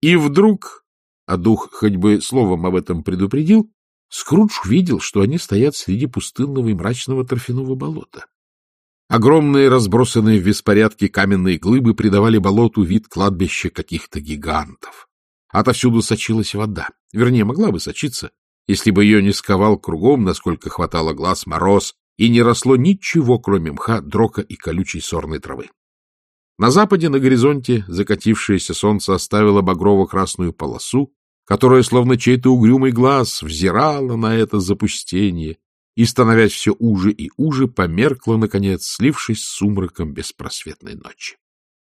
И вдруг, а дух хоть бы словом об этом предупредил, Скрудж видел, что они стоят среди пустынного и мрачного торфяного болота. Огромные, разбросанные в беспорядке каменные глыбы придавали болоту вид кладбища каких-то гигантов. Отовсюду сочилась вода. Вернее, могла бы сочиться, если бы ее не сковал кругом, насколько хватало глаз, мороз, и не росло ничего, кроме мха, дрока и колючей сорной травы. На западе, на горизонте, закатившееся солнце оставило багрово-красную полосу, которая, словно чей-то угрюмый глаз, взирала на это запустение и, становясь все уже и уже, померкла, наконец, слившись с сумраком беспросветной ночи.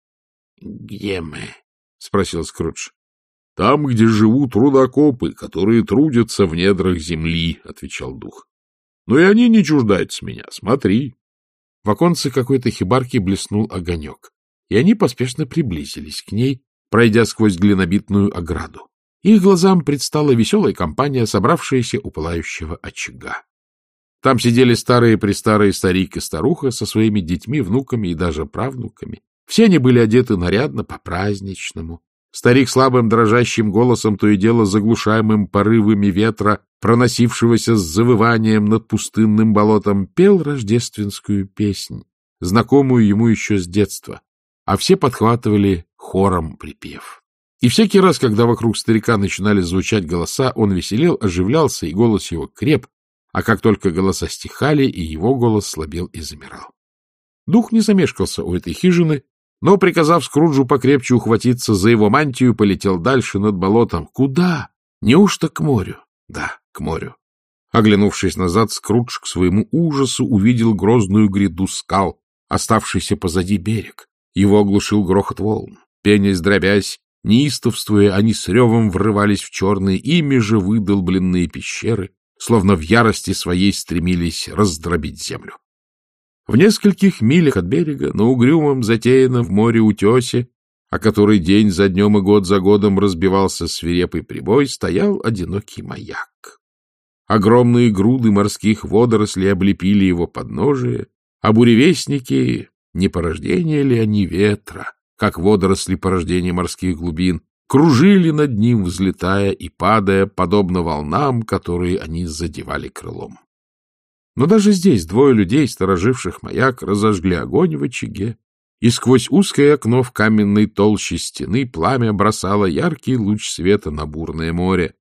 — Где мы? — спросил Скрудж. — Там, где живут рудокопы, которые трудятся в недрах земли, — отвечал дух. — Но и они не чуждаются меня. Смотри. В оконце какой-то хибарки блеснул огонек, и они поспешно приблизились к ней, пройдя сквозь глинобитную ограду. Их глазам предстала веселая компания, собравшаяся у пылающего очага. Там сидели старые-престарые старик и старуха со своими детьми, внуками и даже правнуками. Все они были одеты нарядно, по-праздничному. Старик слабым дрожащим голосом, то и дело заглушаемым порывами ветра, проносившегося с завыванием над пустынным болотом, пел рождественскую песнь, знакомую ему еще с детства, а все подхватывали хором припев. И всякий раз, когда вокруг старика начинали звучать голоса, он веселел, оживлялся, и голос его креп, а как только голоса стихали, и его голос слабел и замирал. Дух не замешкался у этой хижины, но, приказав Скруджу покрепче ухватиться за его мантию, полетел дальше над болотом. Куда? Неужто к морю? Да, к морю. Оглянувшись назад, Скрудж к своему ужасу увидел грозную гряду скал, оставшийся позади берег. Его оглушил грохот волн. Пенясь, дробясь, Неистовствуя, они с ревом врывались в черные, ими же выдолбленные пещеры, словно в ярости своей стремились раздробить землю. В нескольких милях от берега, на угрюмом, затеянном в море утесе, о который день за днем и год за годом разбивался свирепый прибой, стоял одинокий маяк. Огромные груды морских водорослей облепили его подножие, а буревестники, не порождение ли они ветра, как водоросли порождения морских глубин, кружили над ним, взлетая и падая, подобно волнам, которые они задевали крылом. Но даже здесь двое людей, стороживших маяк, разожгли огонь в очаге, и сквозь узкое окно в каменной толще стены пламя бросало яркий луч света на бурное море.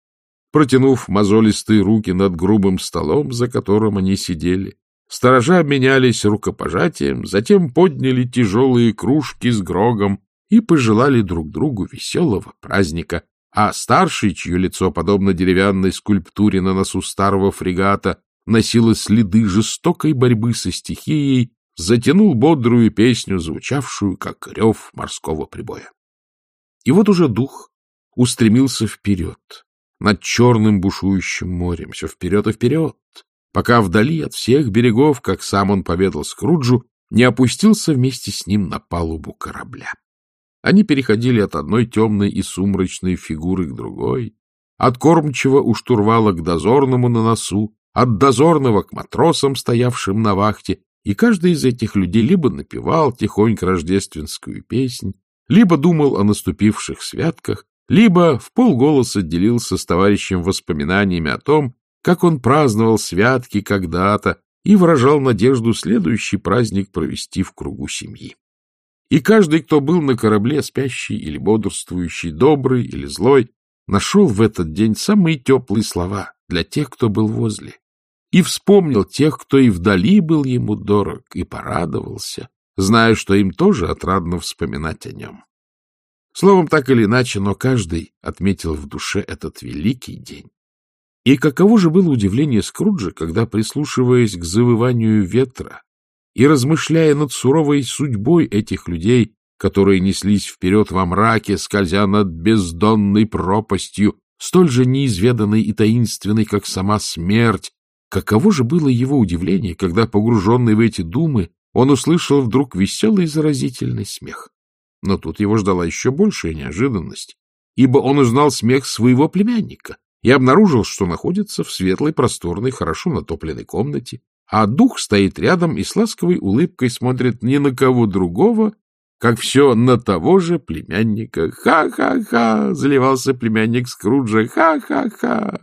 Протянув мозолистые руки над грубым столом, за которым они сидели, Сторожа обменялись рукопожатием, затем подняли тяжелые кружки с грогом и пожелали друг другу веселого праздника, а старший, чье лицо, подобно деревянной скульптуре на носу старого фрегата, носило следы жестокой борьбы со стихией, затянул бодрую песню, звучавшую, как рев морского прибоя. И вот уже дух устремился вперед, над черным бушующим морем, все вперед и вперед, пока вдали от всех берегов, как сам он поведал Скруджу, не опустился вместе с ним на палубу корабля. Они переходили от одной темной и сумрачной фигуры к другой, от кормчего у штурвала к дозорному на носу, от дозорного к матросам, стоявшим на вахте, и каждый из этих людей либо напевал тихонько рождественскую песнь, либо думал о наступивших святках, либо в полголоса делился с товарищем воспоминаниями о том, как он праздновал святки когда-то и выражал надежду следующий праздник провести в кругу семьи. И каждый, кто был на корабле, спящий или бодрствующий, добрый или злой, нашел в этот день самые теплые слова для тех, кто был возле, и вспомнил тех, кто и вдали был ему дорог, и порадовался, зная, что им тоже отрадно вспоминать о нем. Словом, так или иначе, но каждый отметил в душе этот великий день. И каково же было удивление Скруджа, когда, прислушиваясь к завыванию ветра и размышляя над суровой судьбой этих людей, которые неслись вперед во мраке, скользя над бездонной пропастью, столь же неизведанной и таинственной, как сама смерть, каково же было его удивление, когда, погруженный в эти думы, он услышал вдруг веселый заразительный смех. Но тут его ждала еще большая неожиданность, ибо он узнал смех своего племянника, и обнаружил, что находится в светлой, просторной, хорошо натопленной комнате, а дух стоит рядом и с ласковой улыбкой смотрит не на кого другого, как все на того же племянника. Ха-ха-ха! Заливался племянник Скруджа. Ха-ха-ха!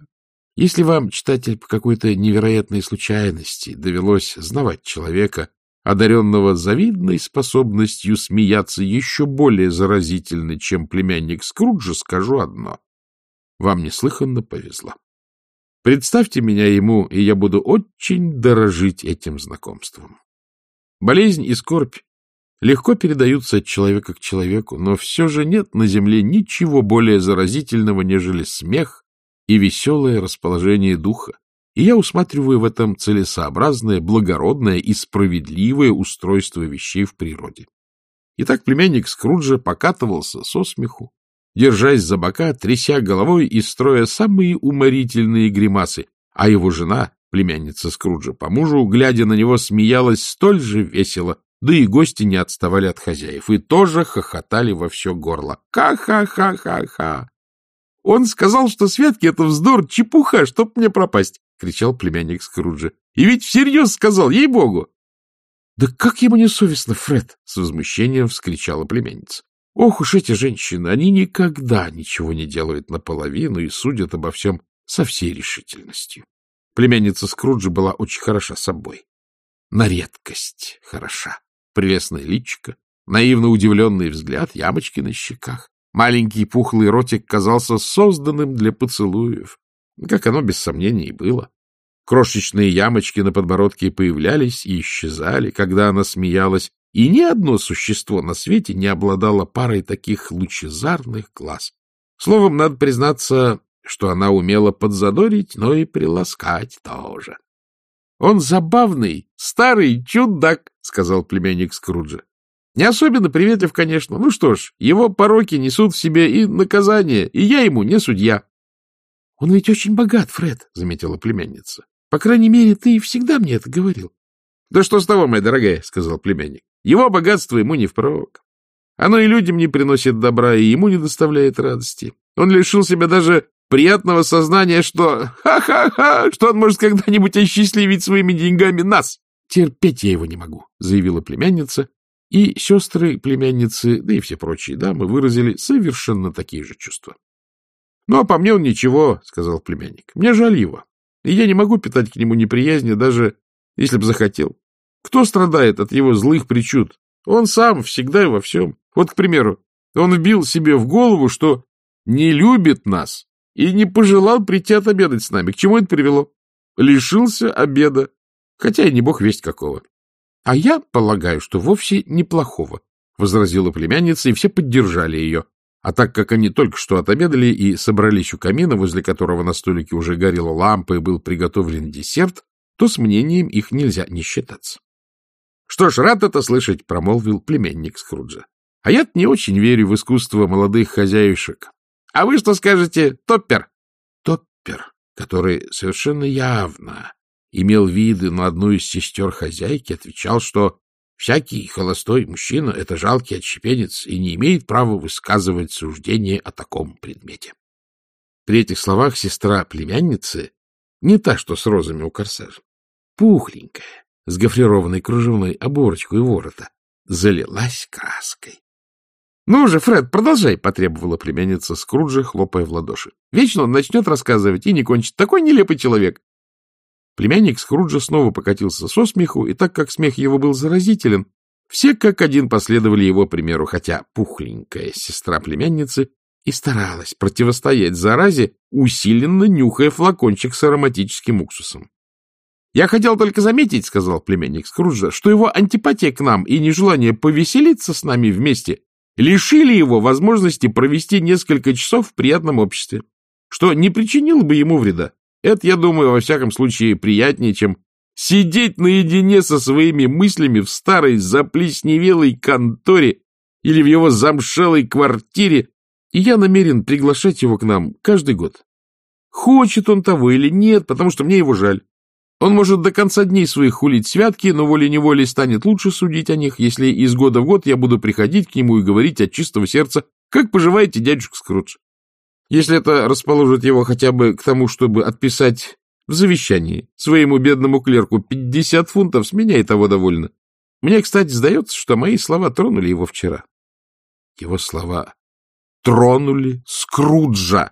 Если вам, читатель, по какой-то невероятной случайности довелось знавать человека, одаренного завидной способностью смеяться еще более заразительно, чем племянник Скруджа, скажу одно. Вам неслыханно повезло. Представьте меня ему, и я буду очень дорожить этим знакомством. Болезнь и скорбь легко передаются от человека к человеку, но все же нет на земле ничего более заразительного, нежели смех и веселое расположение духа. И я усматриваю в этом целесообразное, благородное и справедливое устройство вещей в природе. Итак, племянник Скруджа покатывался со смеху, держась за бока, тряся головой и строя самые уморительные гримасы, а его жена, племянница Скруджа по мужу, глядя на него, смеялась столь же весело, да и гости не отставали от хозяев и тоже хохотали во все горло. Ха-ха-ха-ха-ха! Он сказал, что Светки — это вздор, чепуха, чтоб мне пропасть, — кричал племянник Скруджа. И ведь всерьез сказал, ей-богу! — Да как ему не совестно, Фред! — с возмущением вскричала племянница. Ох уж эти женщины, они никогда ничего не делают наполовину и судят обо всем со всей решительностью. Племянница Скруджа была очень хороша собой. На редкость хороша. Прелестное личико, наивно удивленный взгляд, ямочки на щеках. Маленький пухлый ротик казался созданным для поцелуев, как оно без сомнений и было. Крошечные ямочки на подбородке появлялись и исчезали, когда она смеялась, и ни одно существо на свете не обладало парой таких лучезарных глаз. Словом, надо признаться, что она умела подзадорить, но и приласкать тоже. — Он забавный, старый чудак, — сказал племянник Скруджа. — Не особенно приветлив, конечно. Ну что ж, его пороки несут в себе и наказание, и я ему не судья. — Он ведь очень богат, Фред, — заметила племянница. — По крайней мере, ты всегда мне это говорил. — Да что с того, моя дорогая, — сказал племянник. Его богатство ему не впрок. Оно и людям не приносит добра, и ему не доставляет радости. Он лишил себя даже приятного сознания, что ха-ха-ха, что он может когда-нибудь осчастливить своими деньгами нас. Терпеть я его не могу, заявила племянница, и сестры племянницы, да и все прочие дамы выразили совершенно такие же чувства. — Ну, а по мне он ничего, — сказал племянник. — Мне жаль его, и я не могу питать к нему неприязни, даже если бы захотел. Кто страдает от его злых причуд? Он сам, всегда и во всем. Вот, к примеру, он вбил себе в голову, что не любит нас и не пожелал прийти отобедать с нами. К чему это привело? Лишился обеда, хотя и не бог весть какого. — А я полагаю, что вовсе неплохого, — возразила племянница, и все поддержали ее. А так как они только что отобедали и собрались у камина, возле которого на столике уже горела лампа и был приготовлен десерт, то с мнением их нельзя не считаться. — Что ж, рад это слышать, — промолвил племянник Скруджа. — А я не очень верю в искусство молодых хозяюшек. — А вы что скажете, Топпер? Топпер, который совершенно явно имел виды на одну из сестер хозяйки, отвечал, что всякий холостой мужчина — это жалкий отщепенец и не имеет права высказывать суждение о таком предмете. При этих словах сестра племянницы, не та, что с розами у корсажа, пухленькая, с гофрированной кружевной оборочкой ворота, залилась краской. — Ну же, Фред, продолжай, — потребовала племянница Скруджа, хлопая в ладоши. — Вечно он начнет рассказывать и не кончит. Такой нелепый человек. Племянник Скруджа снова покатился со смеху, и так как смех его был заразителен, все как один последовали его примеру, хотя пухленькая сестра племянницы и старалась противостоять заразе, усиленно нюхая флакончик с ароматическим уксусом. Я хотел только заметить, — сказал племянник Скруджа, — что его антипатия к нам и нежелание повеселиться с нами вместе лишили его возможности провести несколько часов в приятном обществе, что не причинило бы ему вреда. Это, я думаю, во всяком случае приятнее, чем сидеть наедине со своими мыслями в старой заплесневелой конторе или в его замшелой квартире, и я намерен приглашать его к нам каждый год. Хочет он того или нет, потому что мне его жаль. Он может до конца дней своих хулить святки, но волей-неволей станет лучше судить о них, если из года в год я буду приходить к нему и говорить от чистого сердца, как поживаете, дядюшка Скрудж. Если это расположит его хотя бы к тому, чтобы отписать в завещании своему бедному клерку 50 фунтов, с меня и того довольно. Мне, кстати, сдается, что мои слова тронули его вчера. Его слова тронули Скруджа.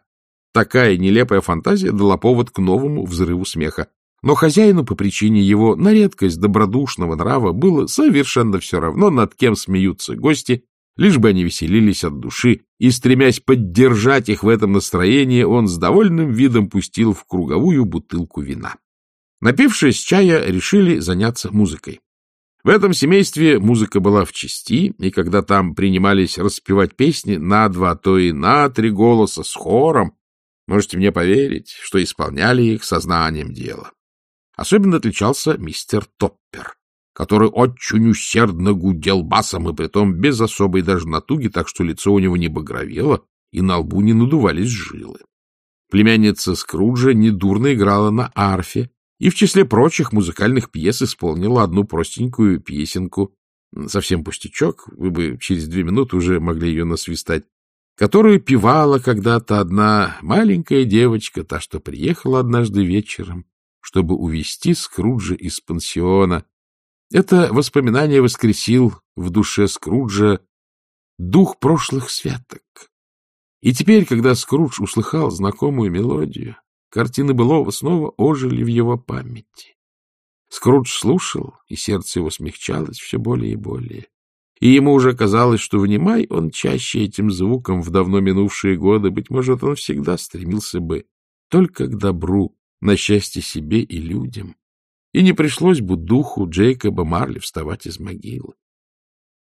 Такая нелепая фантазия дала повод к новому взрыву смеха. Но хозяину по причине его на редкость добродушного нрава было совершенно все равно, над кем смеются гости, лишь бы они веселились от души, и, стремясь поддержать их в этом настроении, он с довольным видом пустил в круговую бутылку вина. Напившись чая, решили заняться музыкой. В этом семействе музыка была в части, и когда там принимались распевать песни на два, то и на три голоса с хором, можете мне поверить, что исполняли их сознанием дела. Особенно отличался мистер Топпер, который очень усердно гудел басом, и притом без особой даже натуги, так что лицо у него не багровело, и на лбу не надувались жилы. Племянница Скруджа недурно играла на арфе, и в числе прочих музыкальных пьес исполнила одну простенькую песенку, совсем пустячок, вы бы через две минуты уже могли ее насвистать, которую певала когда-то одна маленькая девочка, та, что приехала однажды вечером, чтобы увести Скруджа из пансиона. Это воспоминание воскресил в душе Скруджа дух прошлых святок. И теперь, когда Скрудж услыхал знакомую мелодию, Картины былого снова ожили в его памяти. Скрудж слушал, и сердце его смягчалось все более и более. И ему уже казалось, что, внимай он чаще этим звуком в давно минувшие годы, быть может, он всегда стремился бы только к добру, на счастье себе и людям. И не пришлось бы духу Джейкоба Марли вставать из могилы.